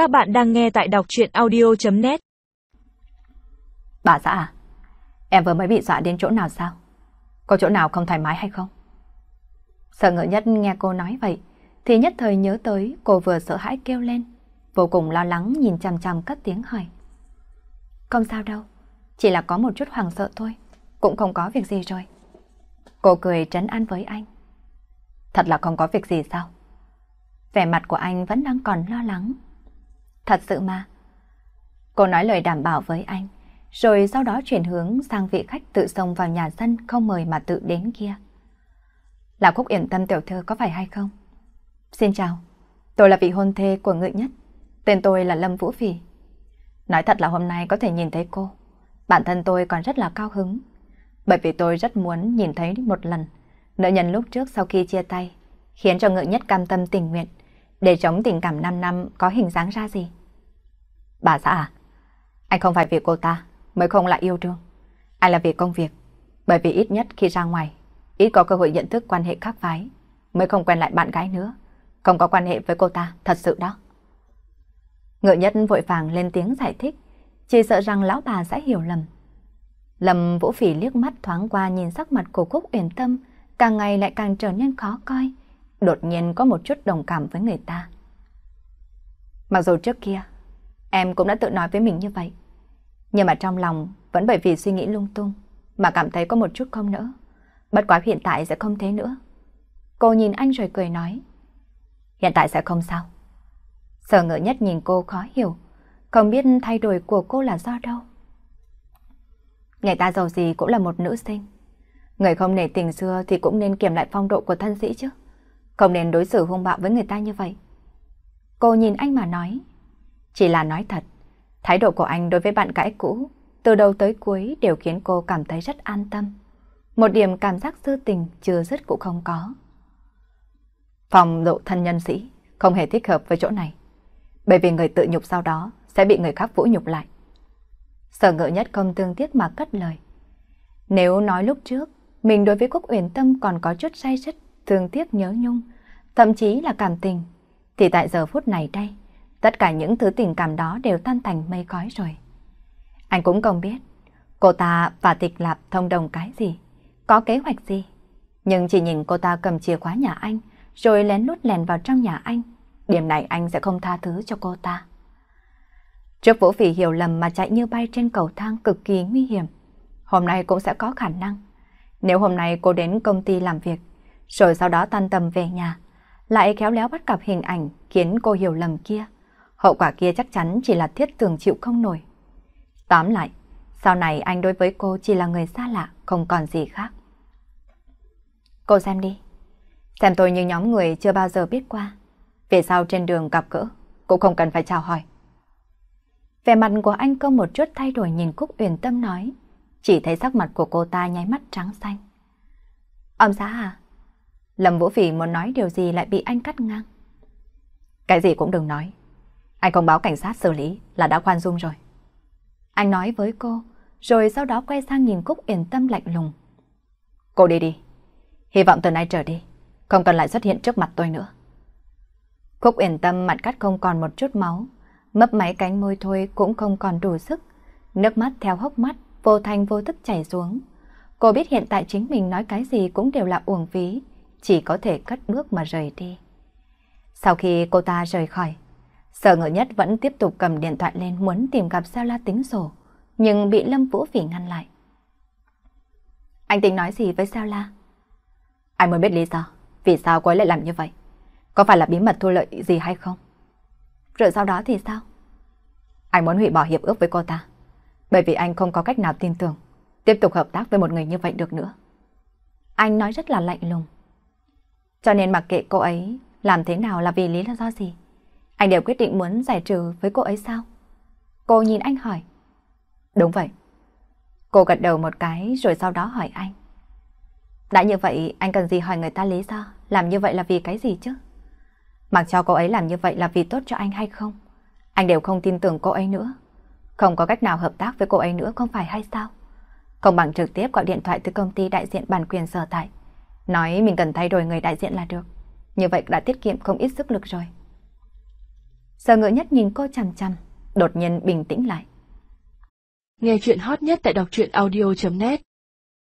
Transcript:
Các bạn đang nghe tại đọc chuyện audio.net Bà xã à? Em vừa mới bị dọa đến chỗ nào sao? Có chỗ nào không thoải mái hay không? Sợ ngỡ nhất nghe cô nói vậy, thì nhất thời nhớ tới cô vừa sợ hãi kêu lên, vô cùng lo lắng nhìn chằm chằm cất tiếng hỏi. Không sao đâu, chỉ là có một chút hoảng sợ thôi, cũng không có việc gì rồi. Cô cười trấn an với anh. Thật là không có việc gì sao? Vẻ mặt của anh vẫn đang còn lo lắng. Thật sự mà. Cô nói lời đảm bảo với anh, rồi sau đó chuyển hướng sang vị khách tự xông vào nhà dân không mời mà tự đến kia. Là Cúc Yển Tâm tiểu thư có phải hay không? Xin chào, tôi là vị hôn thê của ngự nhất. Tên tôi là Lâm Vũ Phỉ. Nói thật là hôm nay có thể nhìn thấy cô. Bản thân tôi còn rất là cao hứng. Bởi vì tôi rất muốn nhìn thấy một lần nữ nhân lúc trước sau khi chia tay, khiến cho ngự nhất cam tâm tình nguyện, để chống tình cảm 5 năm có hình dáng ra gì. Bà xã à, anh không phải vì cô ta mới không lại yêu đương. Anh là vì công việc, bởi vì ít nhất khi ra ngoài, ít có cơ hội nhận thức quan hệ khác phái, mới không quen lại bạn gái nữa, không có quan hệ với cô ta, thật sự đó. Ngự nhất vội vàng lên tiếng giải thích, chỉ sợ rằng lão bà sẽ hiểu lầm. Lâm Vũ Phỉ liếc mắt thoáng qua nhìn sắc mặt của Cúc Uyển Tâm, càng ngày lại càng trở nên khó coi, đột nhiên có một chút đồng cảm với người ta. Mặc dù trước kia, em cũng đã tự nói với mình như vậy, nhưng mà trong lòng vẫn bởi vì suy nghĩ lung tung mà cảm thấy có một chút không nữa. Bất quá hiện tại sẽ không thế nữa. Cô nhìn anh rồi cười nói. Hiện tại sẽ không sao. Sở ngỡ nhất nhìn cô khó hiểu, không biết thay đổi của cô là do đâu. Người ta giàu gì cũng là một nữ sinh. Người không nể tình xưa thì cũng nên kiểm lại phong độ của thân sĩ chứ. Không nên đối xử hung bạo với người ta như vậy. Cô nhìn anh mà nói. Chỉ là nói thật, thái độ của anh đối với bạn gái cũ, từ đầu tới cuối đều khiến cô cảm thấy rất an tâm. Một điểm cảm giác sư tình chưa dứt cũng không có. Phòng độ thân nhân sĩ không hề thích hợp với chỗ này. Bởi vì người tự nhục sau đó sẽ bị người khác vũ nhục lại. Sở ngỡ nhất không tương tiếc mà cất lời. Nếu nói lúc trước, mình đối với quốc Uyển Tâm còn có chút say sứt, thương tiếc nhớ nhung, thậm chí là cảm tình, thì tại giờ phút này đây, tất cả những thứ tình cảm đó đều tan thành mây khói rồi. Anh cũng không biết, cô ta và tịch lạp thông đồng cái gì, có kế hoạch gì. Nhưng chỉ nhìn cô ta cầm chìa khóa nhà anh, rồi lén lút lèn vào trong nhà anh, điểm này anh sẽ không tha thứ cho cô ta. Trước Vũ Phỉ hiểu lầm mà chạy như bay trên cầu thang cực kỳ nguy hiểm, hôm nay cũng sẽ có khả năng. Nếu hôm nay cô đến công ty làm việc, rồi sau đó tan tầm về nhà, lại khéo léo bắt gặp hình ảnh khiến cô hiểu lầm kia, hậu quả kia chắc chắn chỉ là thiết tường chịu không nổi. Tóm lại, sau này anh đối với cô chỉ là người xa lạ, không còn gì khác. Cô xem đi. Xem tôi như nhóm người chưa bao giờ biết qua. Về sau trên đường gặp gỡ, cũng không cần phải chào hỏi. Vẻ mặt của anh cơ một chút thay đổi nhìn Cúc Uyển Tâm nói. Chỉ thấy sắc mặt của cô ta nháy mắt trắng xanh. Ông xã à? Lâm Vũ Phỉ muốn nói điều gì lại bị anh cắt ngang. Cái gì cũng đừng nói. Anh không báo cảnh sát xử lý là đã khoan dung rồi. Anh nói với cô, rồi sau đó quay sang nhìn Cúc Uyển Tâm lạnh lùng. Cô đi đi. Hy vọng từ nay trở đi, không cần lại xuất hiện trước mặt tôi nữa. Cúc Uyển Tâm mặt cắt không còn một chút máu, mấp máy cánh môi thôi cũng không còn đủ sức. Nước mắt theo hốc mắt, vô thành vô thức chảy xuống. Cô biết hiện tại chính mình nói cái gì cũng đều là uổng phí, chỉ có thể cất bước mà rời đi. Sau khi cô ta rời khỏi, Sở ngựa nhất vẫn tiếp tục cầm điện thoại lên muốn tìm gặp Sao La tính sổ, nhưng bị Lâm Vũ Phỉ ngăn lại. Anh tính nói gì với Sao La? Anh muốn biết lý do, vì sao cô ấy lại làm như vậy? Có phải là bí mật thu lợi gì hay không? Rồi sau đó thì sao? Anh muốn hủy bỏ hiệp ước với cô ta, bởi vì anh không có cách nào tin tưởng tiếp tục hợp tác với một người như vậy được nữa. Anh nói rất là lạnh lùng. Cho nên mặc kệ cô ấy làm thế nào là vì lý do gì, anh đều quyết định muốn giải trừ với cô ấy sao? Cô nhìn anh hỏi. Đúng vậy. Cô gật đầu một cái rồi sau đó hỏi anh. Đã như vậy anh cần gì hỏi người ta lý do, làm như vậy là vì cái gì chứ? Mặc cho cô ấy làm như vậy là vì tốt cho anh hay không? Anh đều không tin tưởng cô ấy nữa. Không có cách nào hợp tác với cô ấy nữa không phải hay sao? Không bằng trực tiếp gọi điện thoại từ công ty đại diện bản quyền sở tại. Nói mình cần thay đổi người đại diện là được. Như vậy đã tiết kiệm không ít sức lực rồi. Sở ngựa nhất nhìn cô chằm chằm, đột nhiên bình tĩnh lại. Nghe chuyện hot nhất tại đọc truyện audio.net